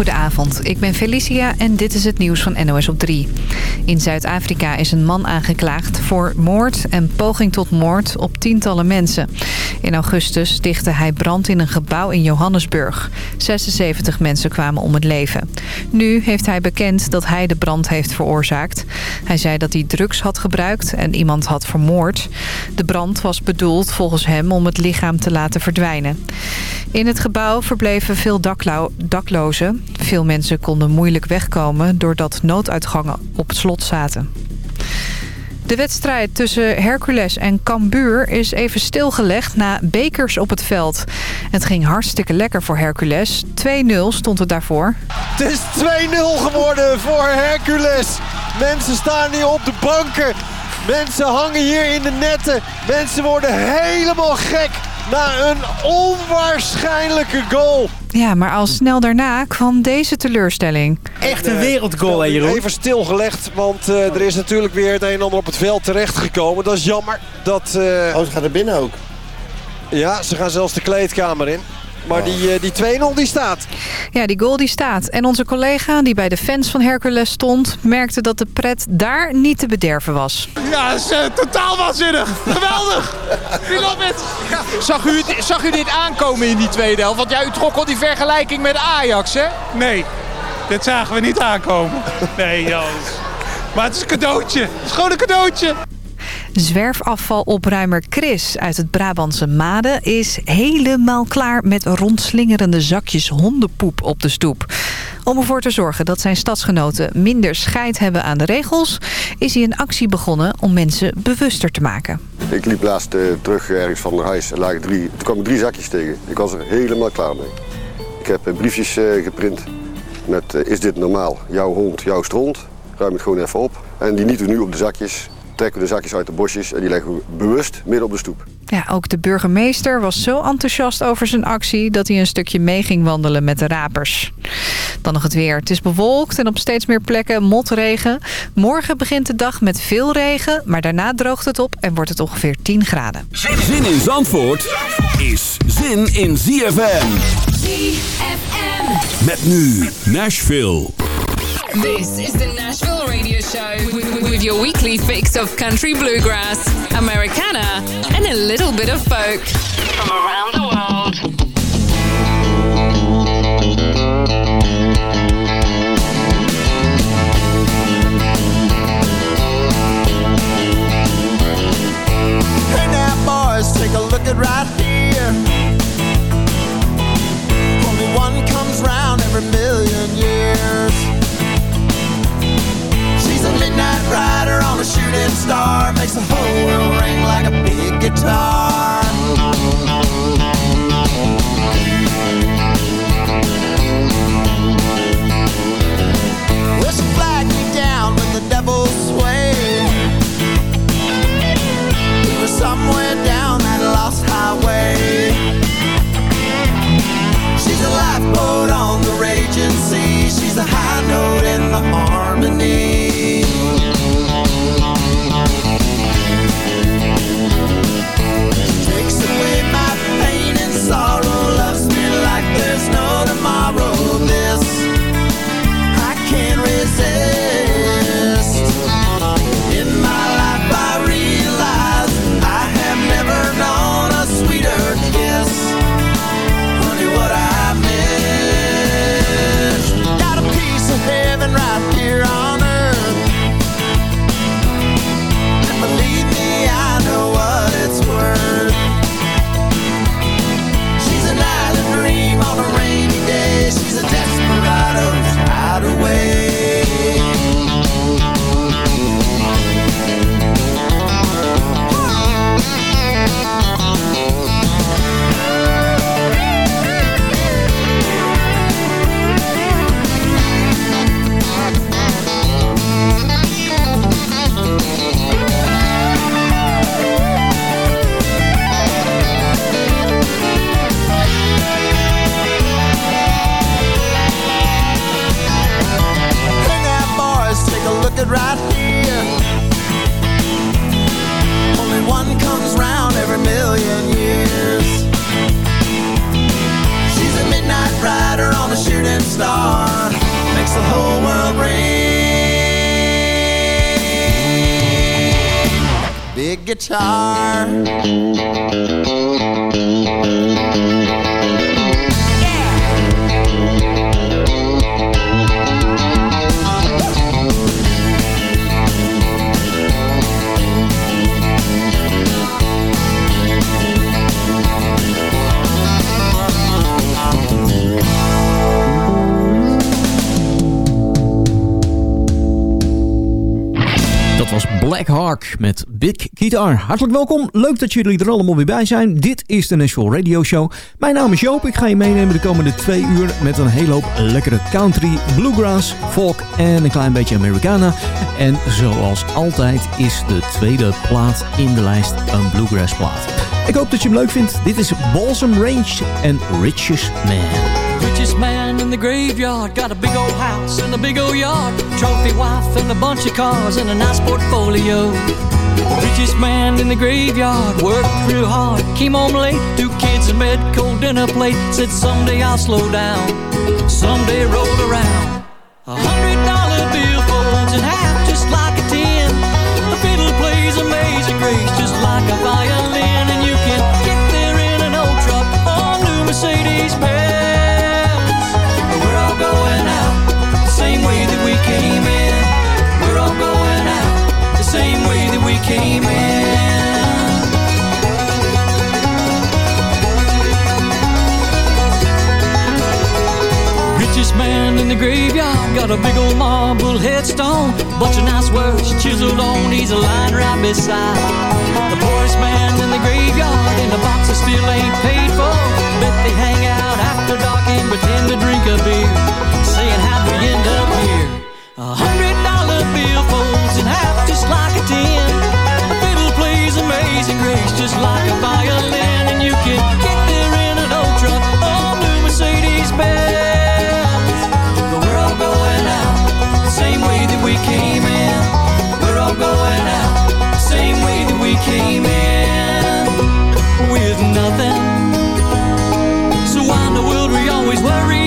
Goedenavond, ik ben Felicia en dit is het nieuws van NOS op 3. In Zuid-Afrika is een man aangeklaagd voor moord en poging tot moord op tientallen mensen. In augustus stichtte hij brand in een gebouw in Johannesburg. 76 mensen kwamen om het leven. Nu heeft hij bekend dat hij de brand heeft veroorzaakt. Hij zei dat hij drugs had gebruikt en iemand had vermoord. De brand was bedoeld volgens hem om het lichaam te laten verdwijnen. In het gebouw verbleven veel daklozen. Veel mensen konden moeilijk wegkomen doordat nooduitgangen op slot zaten. De wedstrijd tussen Hercules en Cambuur is even stilgelegd na bekers op het veld. Het ging hartstikke lekker voor Hercules. 2-0 stond het daarvoor. Het is 2-0 geworden voor Hercules. Mensen staan hier op de banken. Mensen hangen hier in de netten. Mensen worden helemaal gek na een onwaarschijnlijke goal. Ja, maar al snel daarna kwam deze teleurstelling. Echt een wereldgoal, hè Jeroen? Even stilgelegd, want uh, er is natuurlijk weer het een en ander op het veld terechtgekomen. Dat is jammer. Dat, uh... Oh, ze gaan er binnen ook. Ja, ze gaan zelfs de kleedkamer in. Maar die, uh, die 2-0 die staat. Ja, die goal die staat. En onze collega die bij de fans van Hercules stond... merkte dat de pret daar niet te bederven was. Ja, dat is uh, totaal waanzinnig. Geweldig. Love it. Zag u, zag u dit aankomen in die tweede helft? Want jij u trok al die vergelijking met Ajax, hè? Nee, dit zagen we niet aankomen. Nee, Jans. Maar het is een cadeautje. Het is gewoon een cadeautje. Zwerfafvalopruimer Chris uit het Brabantse Made is helemaal klaar met rondslingerende zakjes hondenpoep op de stoep. Om ervoor te zorgen dat zijn stadsgenoten minder scheid hebben aan de regels... is hij een actie begonnen om mensen bewuster te maken. Ik liep laatst uh, terug ergens van huis en lagen drie, toen kwam ik drie zakjes tegen. Ik was er helemaal klaar mee. Ik heb uh, briefjes uh, geprint met is dit normaal? Jouw hond, jouw stront. Ruim het gewoon even op. En die niet nu op de zakjes trekken we de zakjes uit de bosjes en die leggen we bewust midden op de stoep. Ja, ook de burgemeester was zo enthousiast over zijn actie... dat hij een stukje mee ging wandelen met de rapers. Dan nog het weer. Het is bewolkt en op steeds meer plekken motregen. Morgen begint de dag met veel regen, maar daarna droogt het op... en wordt het ongeveer 10 graden. Zin in Zandvoort is zin in ZFM. ZFM. Met nu Nashville. This is the Nashville Radio Show with your weekly fix of country bluegrass, Americana, and a little bit of folk from around the world. Hey now, boys, take a look at right here. Only one comes round every million years. Midnight rider on a shooting star. Makes the whole world ring like a big guitar. Well, she flagged down with the devil's sway. We were somewhere down that lost highway. She's a lifeboat on the raging sea. She's a high note in the harmony Big Guitar. Hartelijk welkom. Leuk dat jullie er allemaal weer bij zijn. Dit is de Nashville Radio Show. Mijn naam is Joop. Ik ga je meenemen de komende twee uur met een hele hoop lekkere country, bluegrass, folk en een klein beetje Americana. En zoals altijd is de tweede plaat in de lijst een bluegrass plaat. Ik hoop dat je hem leuk vindt. Dit is Balsam Range en Richest Man. Richest man in the graveyard. Got a big old house and a big old yard, trophy wife and a bunch of cars and a nice portfolio. Richest man in the graveyard. Worked real hard, came home late, two kids in bed, cold dinner plate. Said someday I'll slow down, someday rolled around. A hundred came in. Richest man in the graveyard got a big old marble headstone. Bunch of nice words chiseled on. He's a line right beside the poorest man in the graveyard. And the boxes still ain't paid for. Bet they hang out after dark and pretend to drink a beer, saying how'd we end up here? A hundred dollar bill folds in half just like a ten. Amazing grace just like a violin, and you can get there in an truck or new Mercedes Benz. But we're all going out the same way that we came in. We're all going out the same way that we came in with nothing. So why in the world we always worried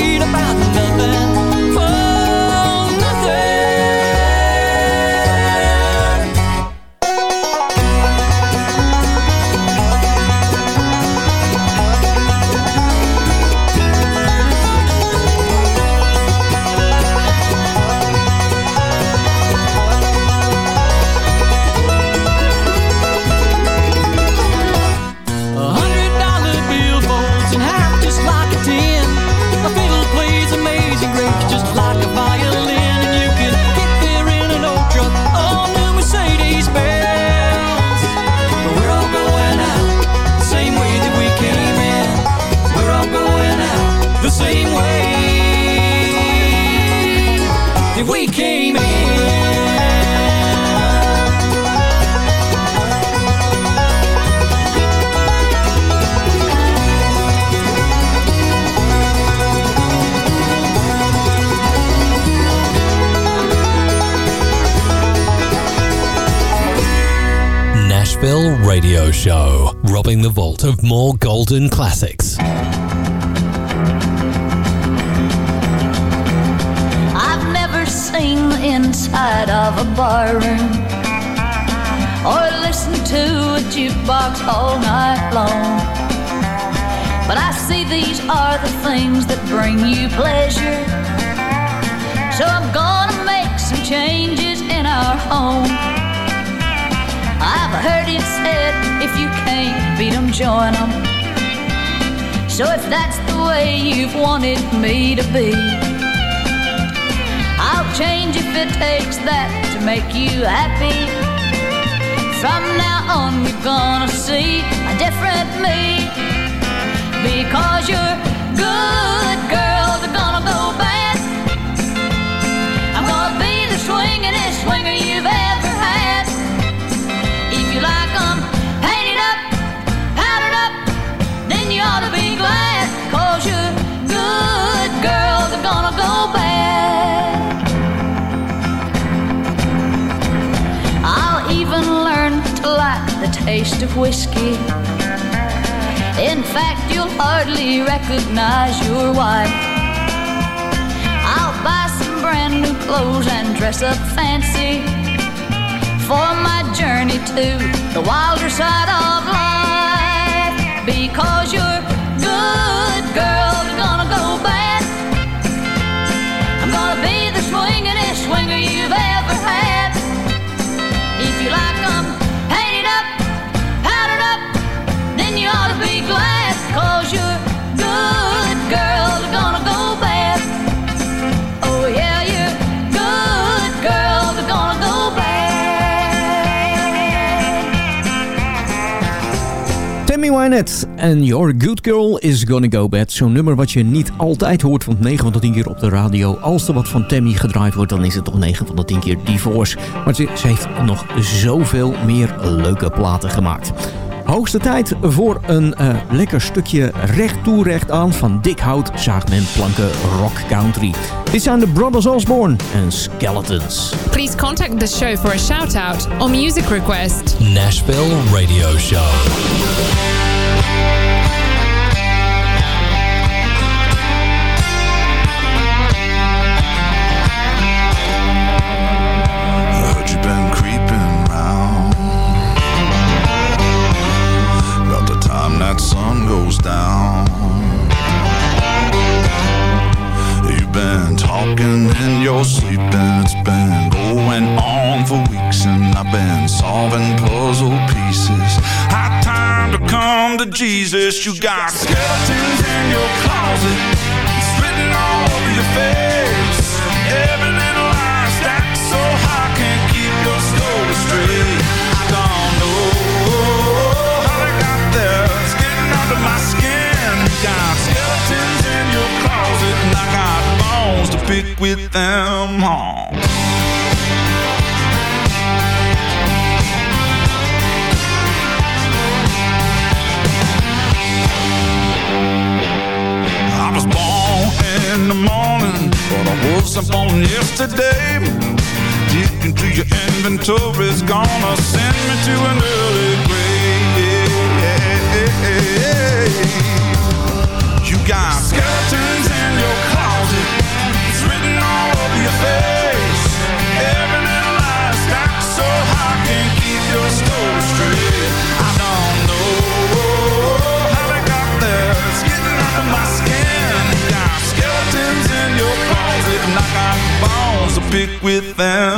robbing of more golden classics. I've never seen the inside of a barroom or listened to a jukebox all night long. But I see these are the things that bring you pleasure. Join 'em. So if that's the way you've wanted me to be. I'll change if it takes that to make you happy. From now on, you're gonna see a different me. Because you're of whiskey. In fact, you'll hardly recognize your wife. I'll buy some brand new clothes and dress up fancy for my journey to the wilder side of life. Because you're good, girl, you're gonna go bad. I'm gonna be the swingin'est swinger you've ever had. Wynette en Your Good Girl is Gonna Go Bad. Zo'n nummer wat je niet altijd hoort, want 9 van de 10 keer op de radio. Als er wat van Tammy gedraaid wordt, dan is het toch 9 van de 10 keer Divorce. Maar ze, ze heeft nog zoveel meer leuke platen gemaakt. Hoogste tijd voor een eh, lekker stukje recht toe recht aan van dik hout zaagt men planken rock country. Dit zijn de Brothers Osborne en Skeletons. Please contact the show for a shout out or music request. Nashville Radio Show. Jesus You got. Skeletons in your closet wasn't yesterday. Digging through your inventory's gonna send me to an early grave. Pick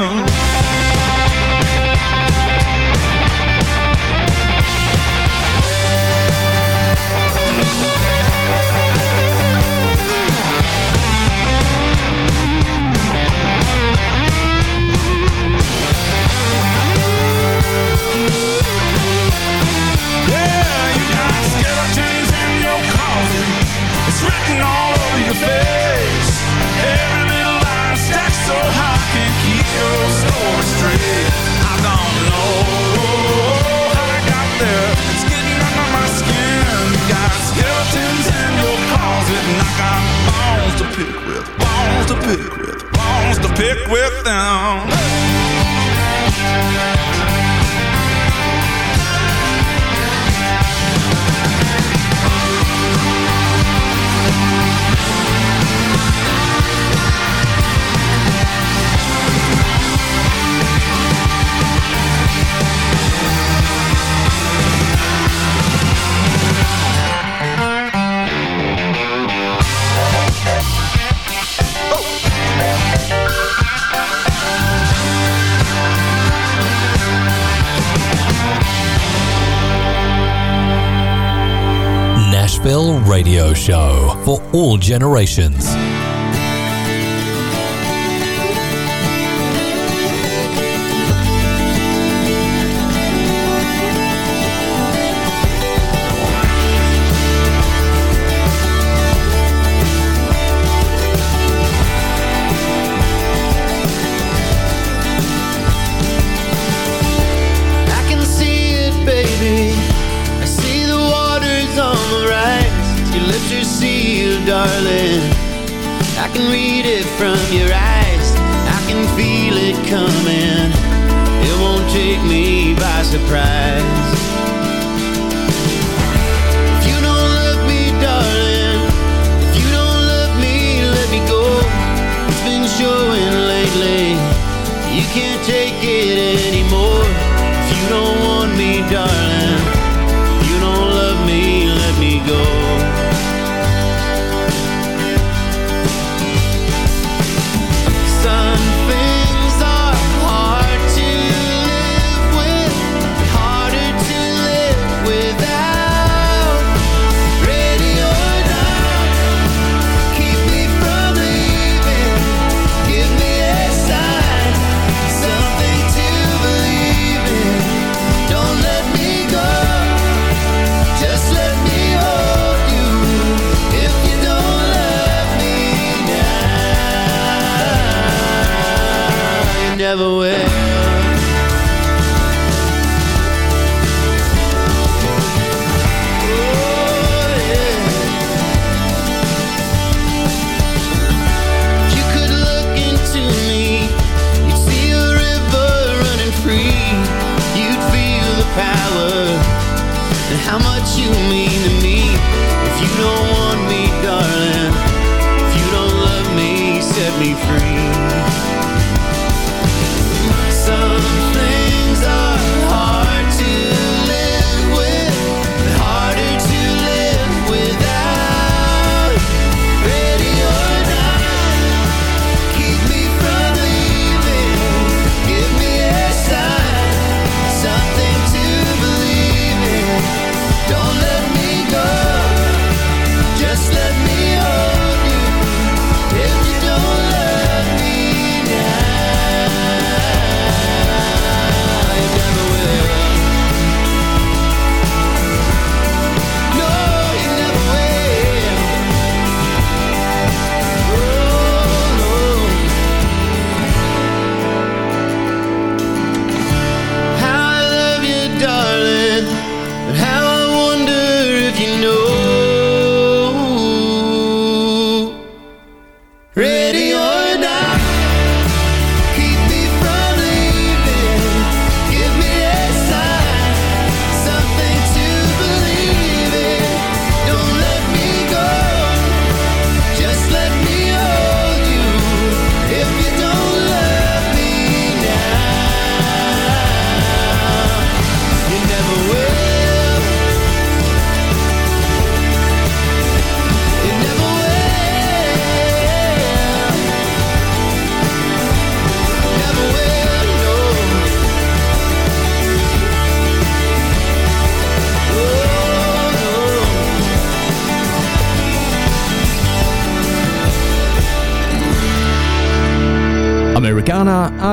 all generations.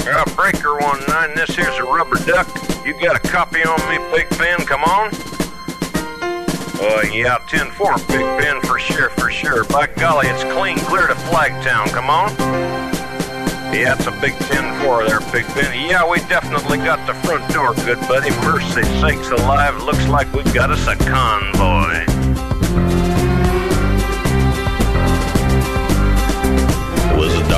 Yeah, breaker one nine. This here's a rubber duck. You got a copy on me, Big Ben? Come on. Uh, yeah, 10-4, Big Ben, for sure, for sure. By golly, it's clean clear to Flagtown. Come on. Yeah, it's a big 10-4 there, Big Ben. Yeah, we definitely got the front door, good buddy. Mercy sakes alive, looks like we've got us a convoy.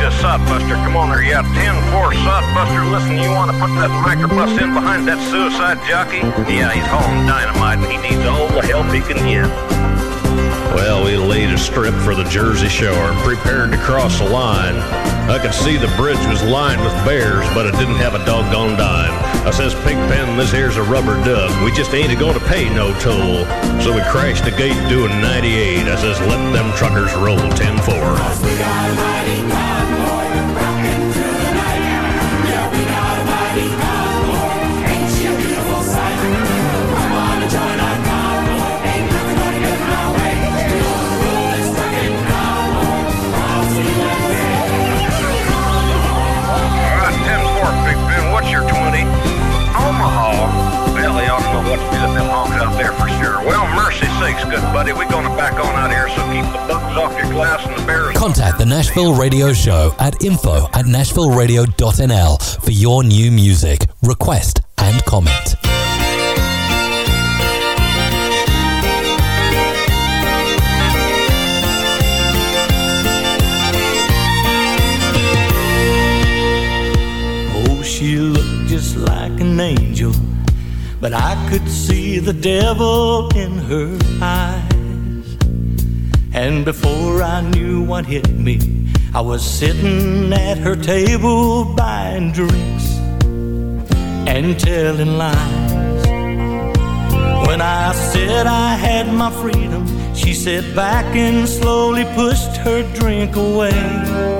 Yeah, rubber just sodbuster. Come on there, yeah. 10-4 sodbuster. Listen, you want to put that microbus in behind that suicide jockey? Yeah, he's hauling dynamite and he needs all the help he can get. Well, we laid a strip for the Jersey Shore and prepared to cross the line. I could see the bridge was lined with bears, but it didn't have a doggone dime. I says, Pigpen, this here's a rubber duck. We just ain't going to pay no toll. So we crashed the gate doing 98. I says, let them truckers roll 10-4. Out there for sure. Well, mercy sakes, good buddy. We're going to back on out here, so keep the bugs off your glass and the bears. Contact the Nashville Radio Show at info at nashvilleradio.nl for your new music, request, and comment. Oh, she looked just like an angel, but I could see the devil in her eyes. And before I knew what hit me, I was sitting at her table buying drinks and telling lies. When I said I had my freedom, she sat back and slowly pushed her drink away.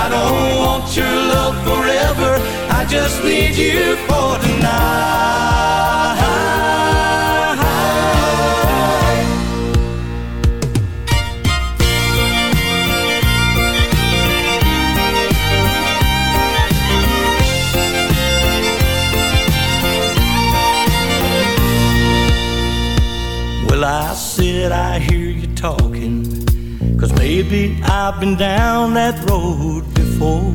I don't want your love forever, I just need you for tonight. Cause maybe I've been down that road before.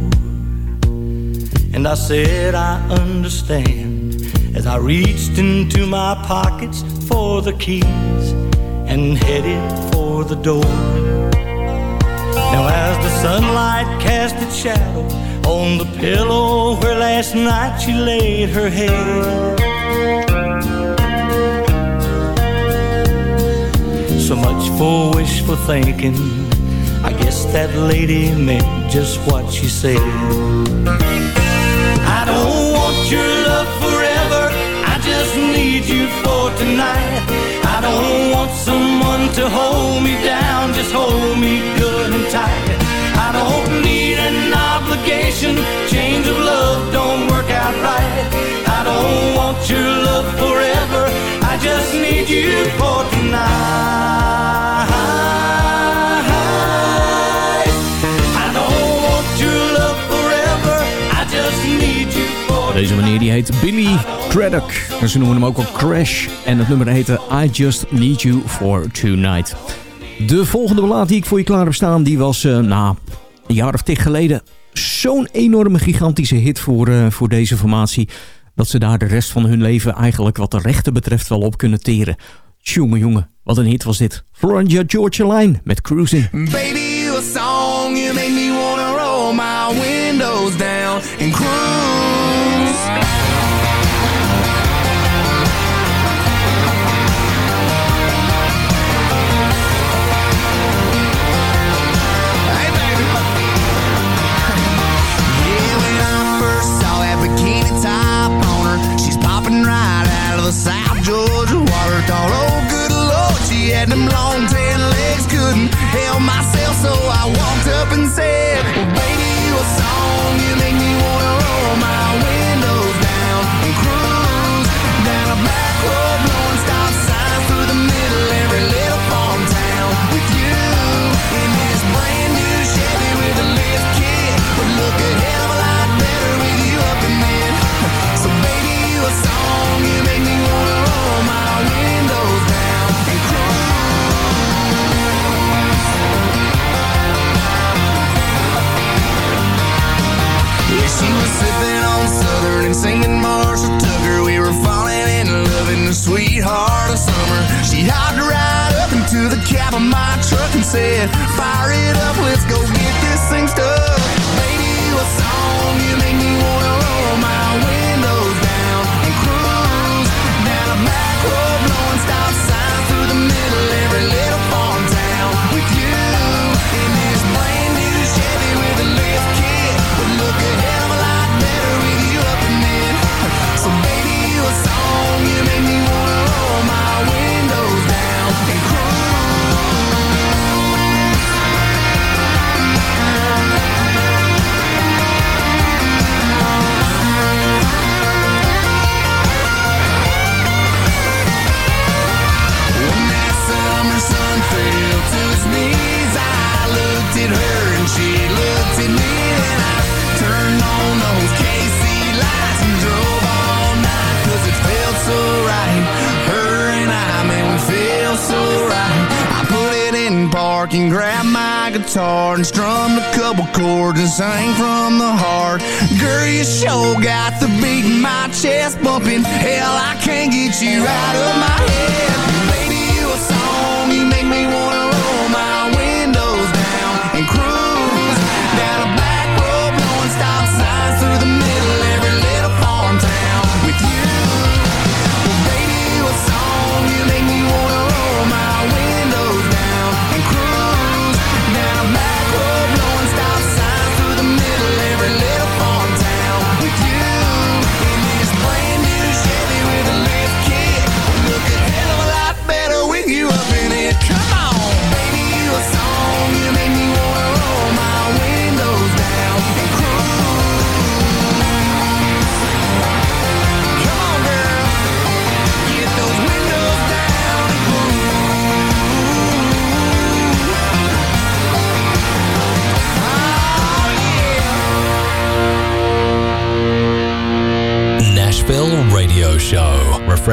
And I said I understand as I reached into my pockets for the keys and headed for the door. Now, as the sunlight cast its shadow on the pillow where last night she laid her head. So much for wishful thinking. I guess that lady meant just what she said. I don't want your love forever. I just need you for tonight. I don't want someone to hold me down. Just hold me good and tight. I don't need an obligation. Chains of love don't work out right. I don't want your love forever. I just need you for tonight. I don't want love forever. I just need you for Deze manier die heet Billy Craddock. En ze noemen hem ook al Crash. En het nummer heette I Just Need You For Tonight. De volgende ballade die ik voor je klaar heb staan... die was eh nou, een jaar of tig geleden... zo'n enorme gigantische hit voor, eh, voor deze formatie... dat ze daar de rest van hun leven eigenlijk wat de rechten betreft wel op kunnen teren. Tjonge jongen, wat een hit was dit. Florida Georgia Line met Cruising. Baby, you a song, you make me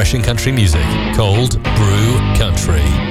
Refreshing country music. Cold Brew Country.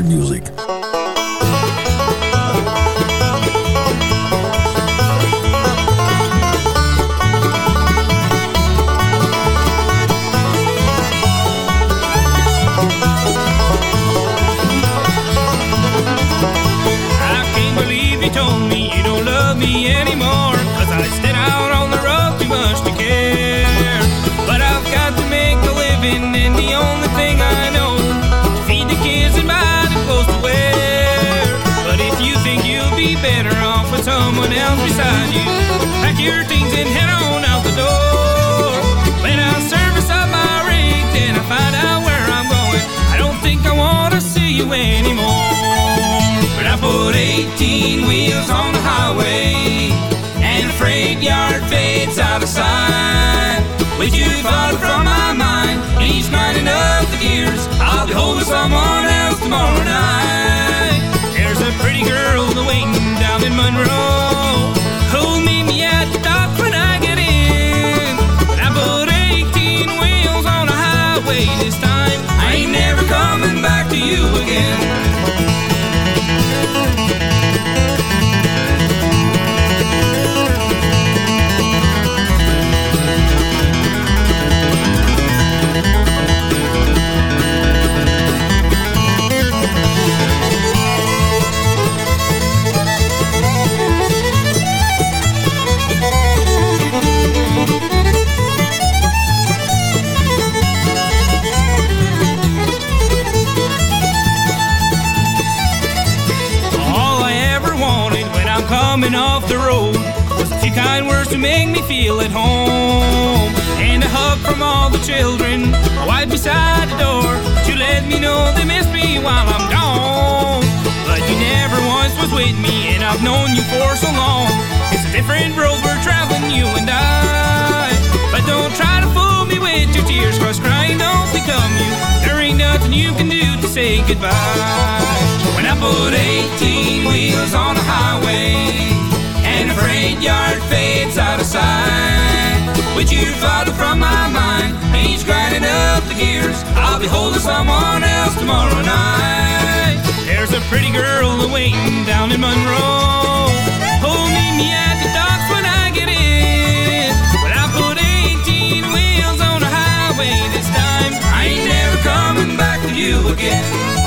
country music. graveyard fades out of sight. With you far from my mind. Each night enough the years. I'll be holding someone else tomorrow night. There's a pretty girl in the wing down in Monroe. Coming off the road. Was a few kind words to make me feel at home. And a hug from all the children, a wife beside the door to let me know they miss me while I'm gone. But you never once was with me, and I've known you for so long. It's a different road we're traveling, you and I. But don't try to fool me with your tears, cause crying don't become you. There ain't nothing you can do to say goodbye. I put 18 wheels on a highway, and a freight yard fades out of sight. With you farther from my mind, he's grinding up the gears. I'll be holding someone else tomorrow night. There's a pretty girl waiting down in Monroe. Oh, meet me at the docks when I get in. When I put 18 wheels on a highway this time, I ain't never coming back to you again.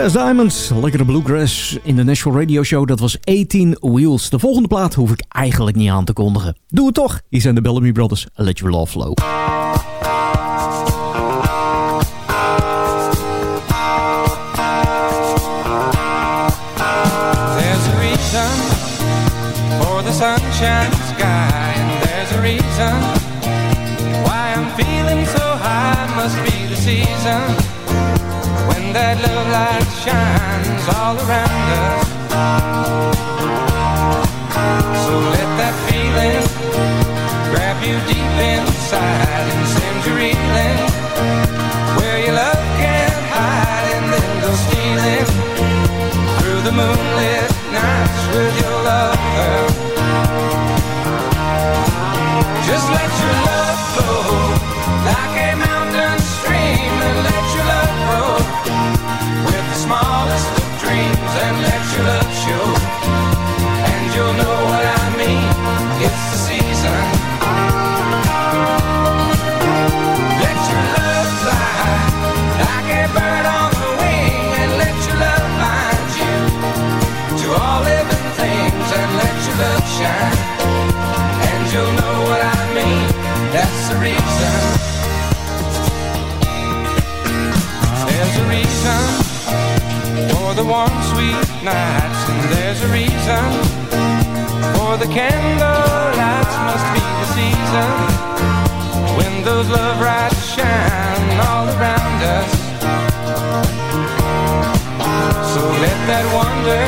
Bluegrass Diamonds, lekkere bluegrass in de National Radio Show. Dat was 18 Wheels. De volgende plaat hoef ik eigenlijk niet aan te kondigen. Doe het toch. Hier zijn de Bellamy Brothers. Let Your Love Flow. There's reason for the sunshine sky, and there's a reason why I'm feeling so high. Must be the season that love light shines all around us. So let that feeling grab you deep inside and send you reeling where your love can't hide, and then go stealing through the moonlit nights with your lover. Just let your reason for the warm, sweet nights, and there's a reason for the candle lights. Must be the season when those love lights shine all around us. So let that wonder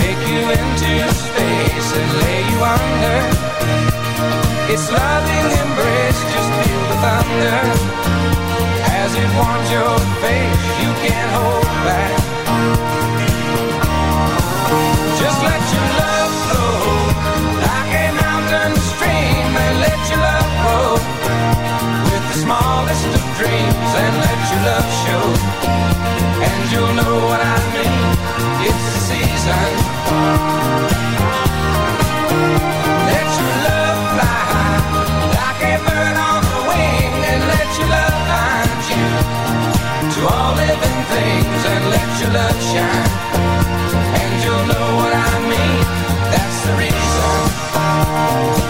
take you into space and lay you under. Its loving embrace, just feel the thunder as it warms your face. You can't hold back. Just let your love flow like a mountain stream, and let your love grow with the smallest of dreams, and let your love show. And you'll know what I mean. It's the season. Let your love fly like a bird on the wing, and let your love find to all living things, and let your love shine. And you'll know what I mean. That's the reason.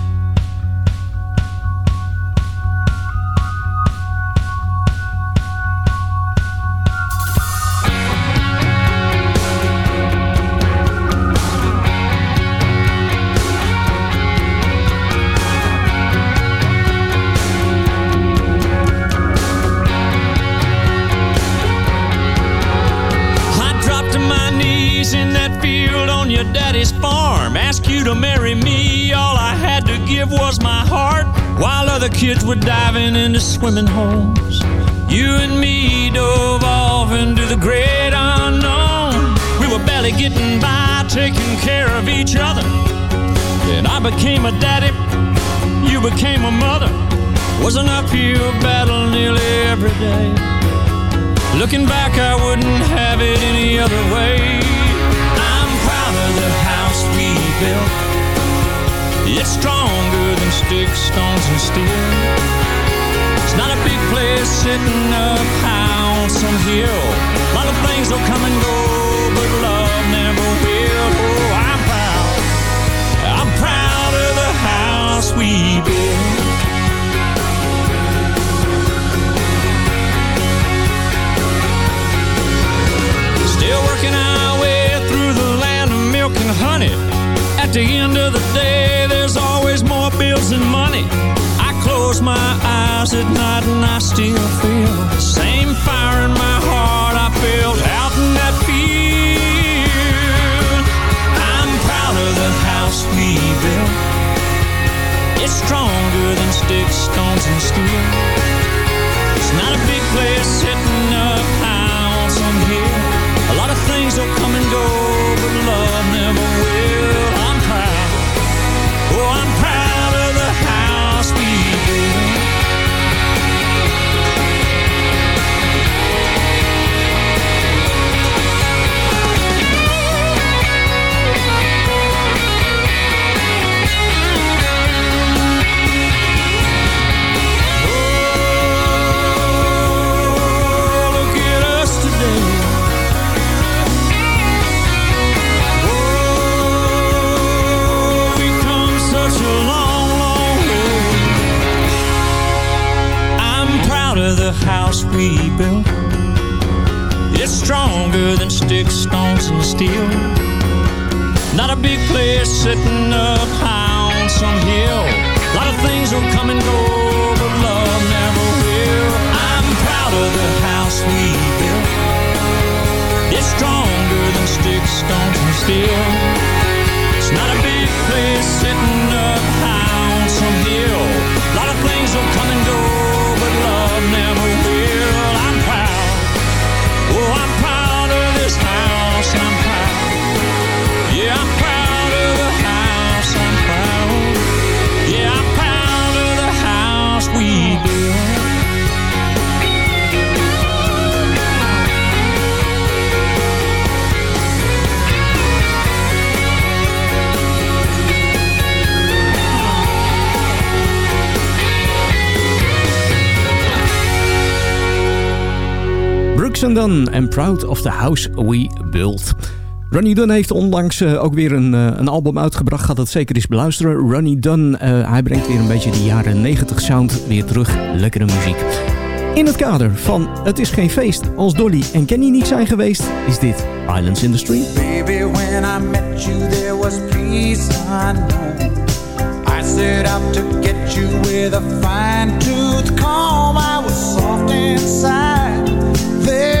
Swimming holes, you and me dove off into the great unknown. We were barely getting by, taking care of each other. Then I became a daddy, you became a mother. Was an uphill battle nearly every day. Looking back, I wouldn't have it any other way. I'm proud of the house we built. It's stronger than sticks, stones, and steel. It's not a big place sitting up high on some hill. A lot of things will come and go, but love never will. Oh, I'm proud. I'm proud of the house we built. Still working our way through the land of milk and honey. At the end of the day, there's always more bills than money. Close my eyes at night and I still feel the same fire in my heart I felt out in that field. I'm proud of the house we built. It's stronger than sticks, stones, and steel. It's not a big place sitting Dunn Proud of the House We Built. Ronnie Dunn heeft onlangs eh, ook weer een, eh, een album uitgebracht. Gaat dat zeker eens beluisteren. Ronnie Dunn, eh, hij brengt weer een beetje de jaren 90 sound weer terug. Lekkere muziek. In het kader van Het is geen feest als Dolly en Kenny niet zijn geweest, is dit Islands in the Stream. Baby, when I met you, there was peace unknown. I set out to get you with a fine tooth comb. I was soft inside. There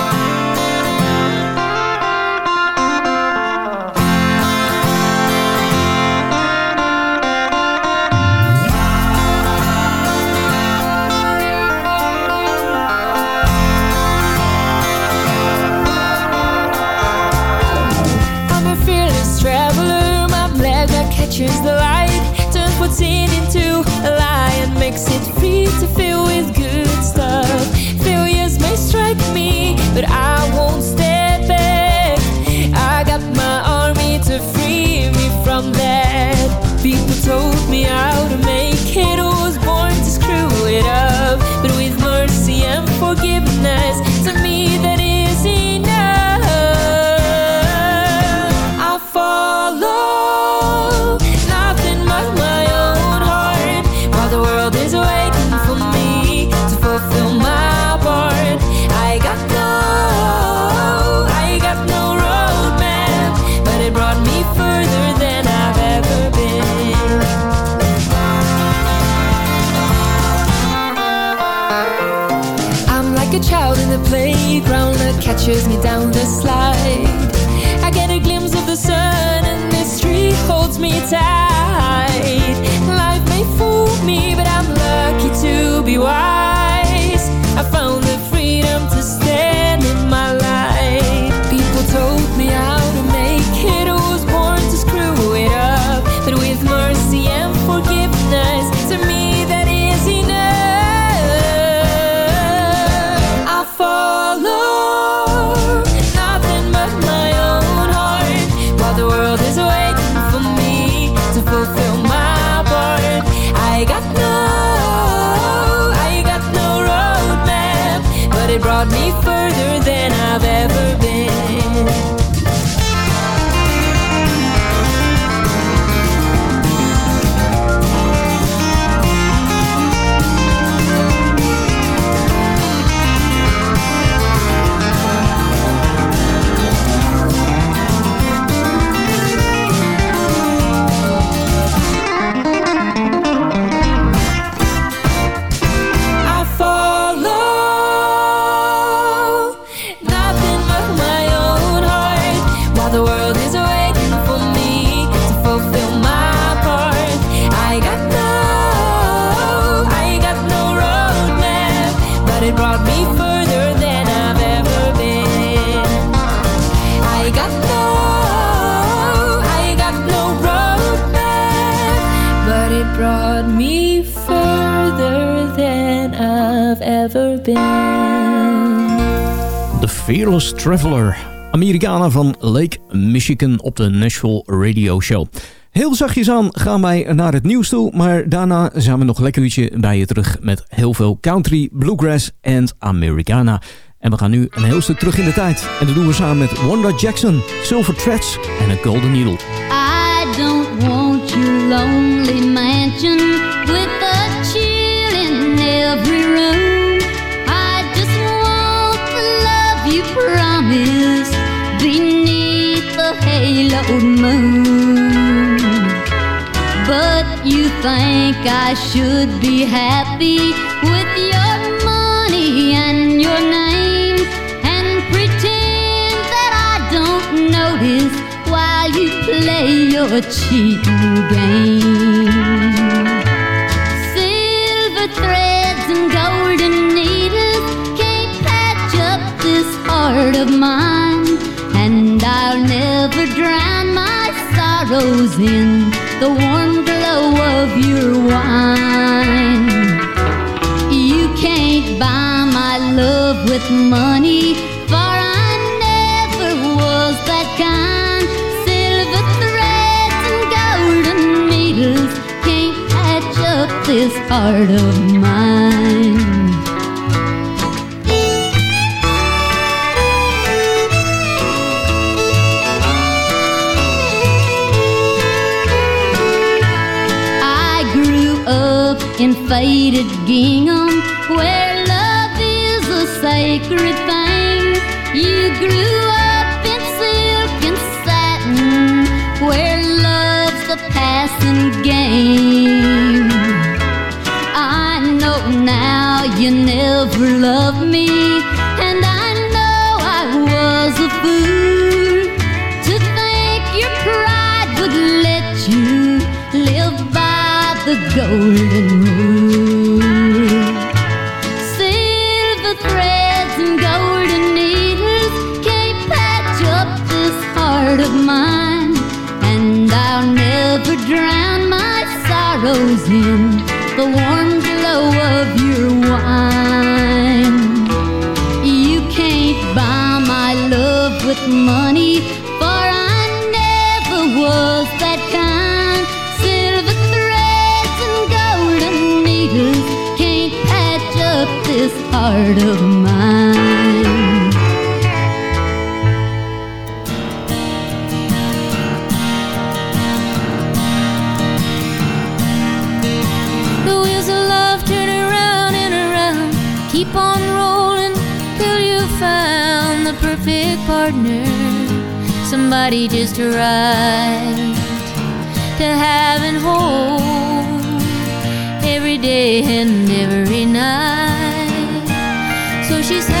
Traveler. Americana van Lake Michigan op de Nashville Radio Show. Heel zachtjes aan gaan wij naar het nieuws toe, maar daarna zijn we nog lekker uurtje bij je terug met heel veel country, bluegrass en Americana. En we gaan nu een heel stuk terug in de tijd. En dat doen we samen met Wanda Jackson, Silver Threads en een Golden Needle. I don't want your lonely mansion haloed moon. But you think I should be happy with your money and your name and pretend that I don't notice while you play your cheating game. Sorrows in the warm glow of your wine. You can't buy my love with money, for I never was that kind. Silver threads and golden needles can't patch up this heart of mine. faded gingham where love is a sacred thing. You grew up in silk and satin where love's a passing game. I know now you never loved me, and I know I was a fool to think your pride would let you live by the golden the warm somebody just right to have and hold every day and every night. So she's.